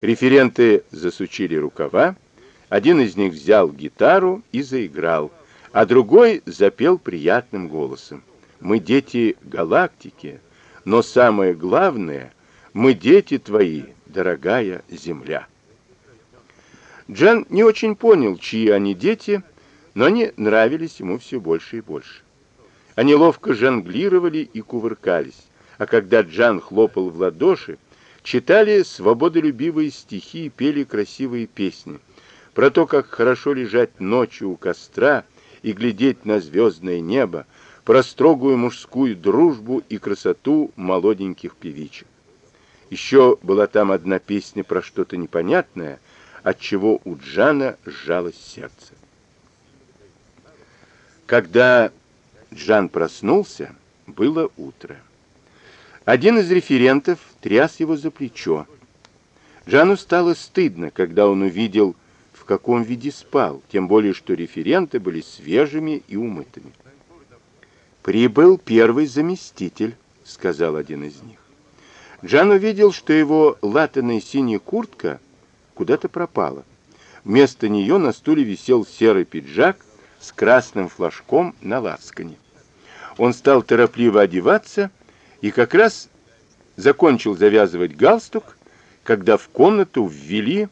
Референты засучили рукава, один из них взял гитару и заиграл, а другой запел приятным голосом. «Мы дети галактики, но самое главное, мы дети твои, дорогая земля». Джан не очень понял, чьи они дети, но они нравились ему все больше и больше. Они ловко жонглировали и кувыркались, а когда Джан хлопал в ладоши, читали свободолюбивые стихи и пели красивые песни про то, как хорошо лежать ночью у костра и глядеть на звездное небо, про строгую мужскую дружбу и красоту молоденьких певичек. Еще была там одна песня про что-то непонятное, от чего у Джана сжалось сердце. Когда Джан проснулся, было утро. Один из референтов тряс его за плечо. Джану стало стыдно, когда он увидел, в каком виде спал, тем более, что референты были свежими и умытыми. «Прибыл первый заместитель», — сказал один из них. Джан увидел, что его латаная синяя куртка куда-то пропала. Вместо нее на стуле висел серый пиджак с красным флажком на лацкане. Он стал торопливо одеваться и как раз закончил завязывать галстук, когда в комнату ввели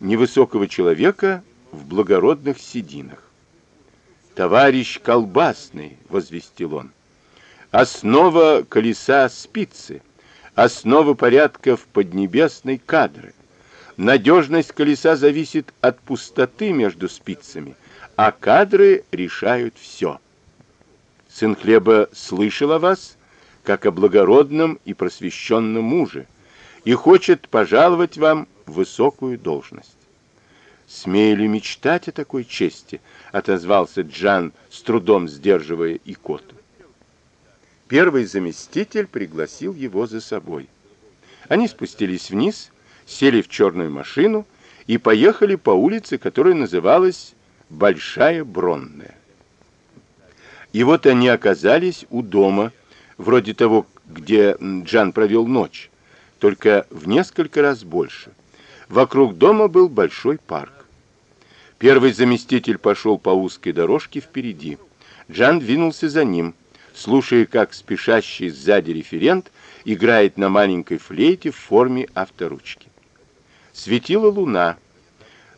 невысокого человека в благородных сединах. «Товарищ Колбасный», — возвестил он, — «основа колеса спицы, основа порядков поднебесной кадры. Надежность колеса зависит от пустоты между спицами, а кадры решают все». Сын хлеба слышал о вас как о благородном и просвещенном муже, и хочет пожаловать вам высокую должность. «Смею ли мечтать о такой чести?» — отозвался Джан, с трудом сдерживая икоту. Первый заместитель пригласил его за собой. Они спустились вниз, сели в черную машину и поехали по улице, которая называлась Большая Бронная. И вот они оказались у дома, вроде того, где Джан провел ночь, только в несколько раз больше. Вокруг дома был большой парк. Первый заместитель пошел по узкой дорожке впереди. Джан двинулся за ним, слушая, как спешащий сзади референт играет на маленькой флейте в форме авторучки. Светила луна.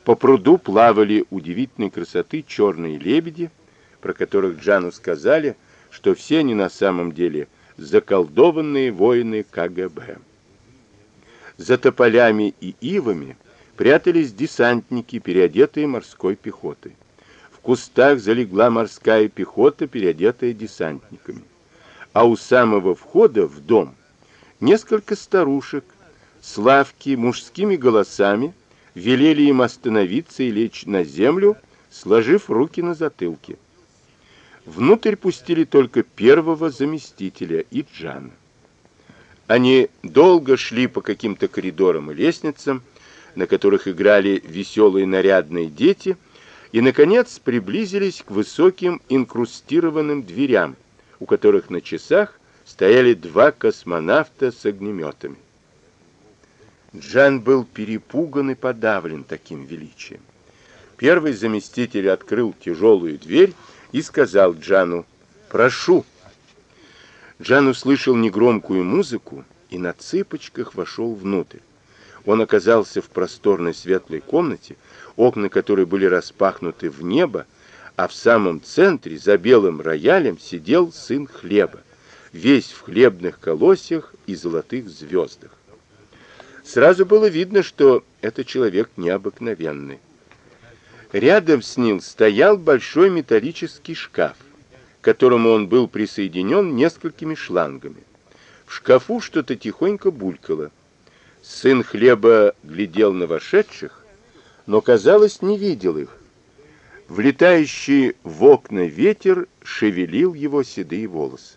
По пруду плавали удивительной красоты черные лебеди, про которых Джану сказали – что все они на самом деле заколдованные воины КГБ. За тополями и ивами прятались десантники, переодетые морской пехотой. В кустах залегла морская пехота, переодетая десантниками. А у самого входа в дом несколько старушек с мужскими голосами велели им остановиться и лечь на землю, сложив руки на затылке. Внутрь пустили только первого заместителя и Джана. Они долго шли по каким-то коридорам и лестницам, на которых играли веселые нарядные дети, и, наконец, приблизились к высоким инкрустированным дверям, у которых на часах стояли два космонавта с огнеметами. Джан был перепуган и подавлен таким величием. Первый заместитель открыл тяжелую дверь и сказал Джану «Прошу». Джан услышал негромкую музыку и на цыпочках вошел внутрь. Он оказался в просторной светлой комнате, окна которой были распахнуты в небо, а в самом центре, за белым роялем, сидел сын хлеба, весь в хлебных колосьях и золотых звездах. Сразу было видно, что это человек необыкновенный. Рядом с ним стоял большой металлический шкаф, к которому он был присоединен несколькими шлангами. В шкафу что-то тихонько булькало. Сын хлеба глядел на вошедших, но, казалось, не видел их. Влетающий в окна ветер шевелил его седые волосы.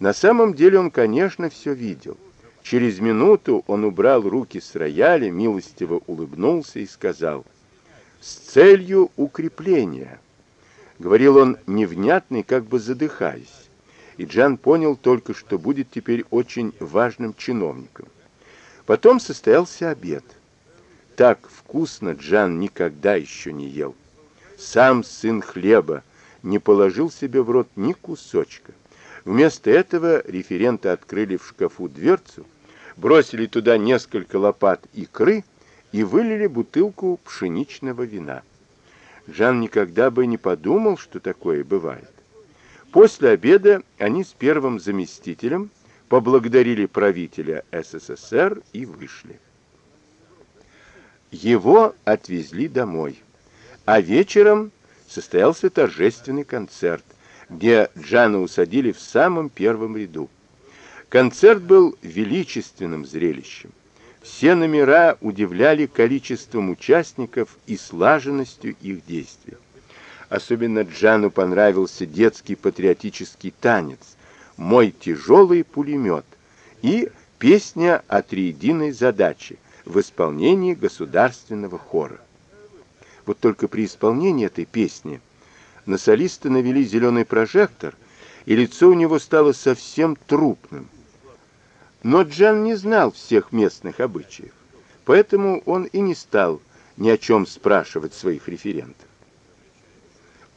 На самом деле он, конечно, все видел. Через минуту он убрал руки с рояля, милостиво улыбнулся и сказал — с целью укрепления. Говорил он невнятный, как бы задыхаясь. И Джан понял только, что будет теперь очень важным чиновником. Потом состоялся обед. так вкусно Джан никогда еще не ел. Сам сын хлеба не положил себе в рот ни кусочка. Вместо этого референты открыли в шкафу дверцу, бросили туда несколько лопат икры и вылили бутылку пшеничного вина. Жан никогда бы не подумал, что такое бывает. После обеда они с первым заместителем поблагодарили правителя СССР и вышли. Его отвезли домой, а вечером состоялся торжественный концерт, где Джана усадили в самом первом ряду. Концерт был величественным зрелищем. Все номера удивляли количеством участников и слаженностью их действий. Особенно Джану понравился детский патриотический танец «Мой тяжелый пулемет» и песня о триединой задаче в исполнении государственного хора. Вот только при исполнении этой песни на солиста навели зеленый прожектор, и лицо у него стало совсем трупным. Но Джан не знал всех местных обычаев, поэтому он и не стал ни о чем спрашивать своих референтов.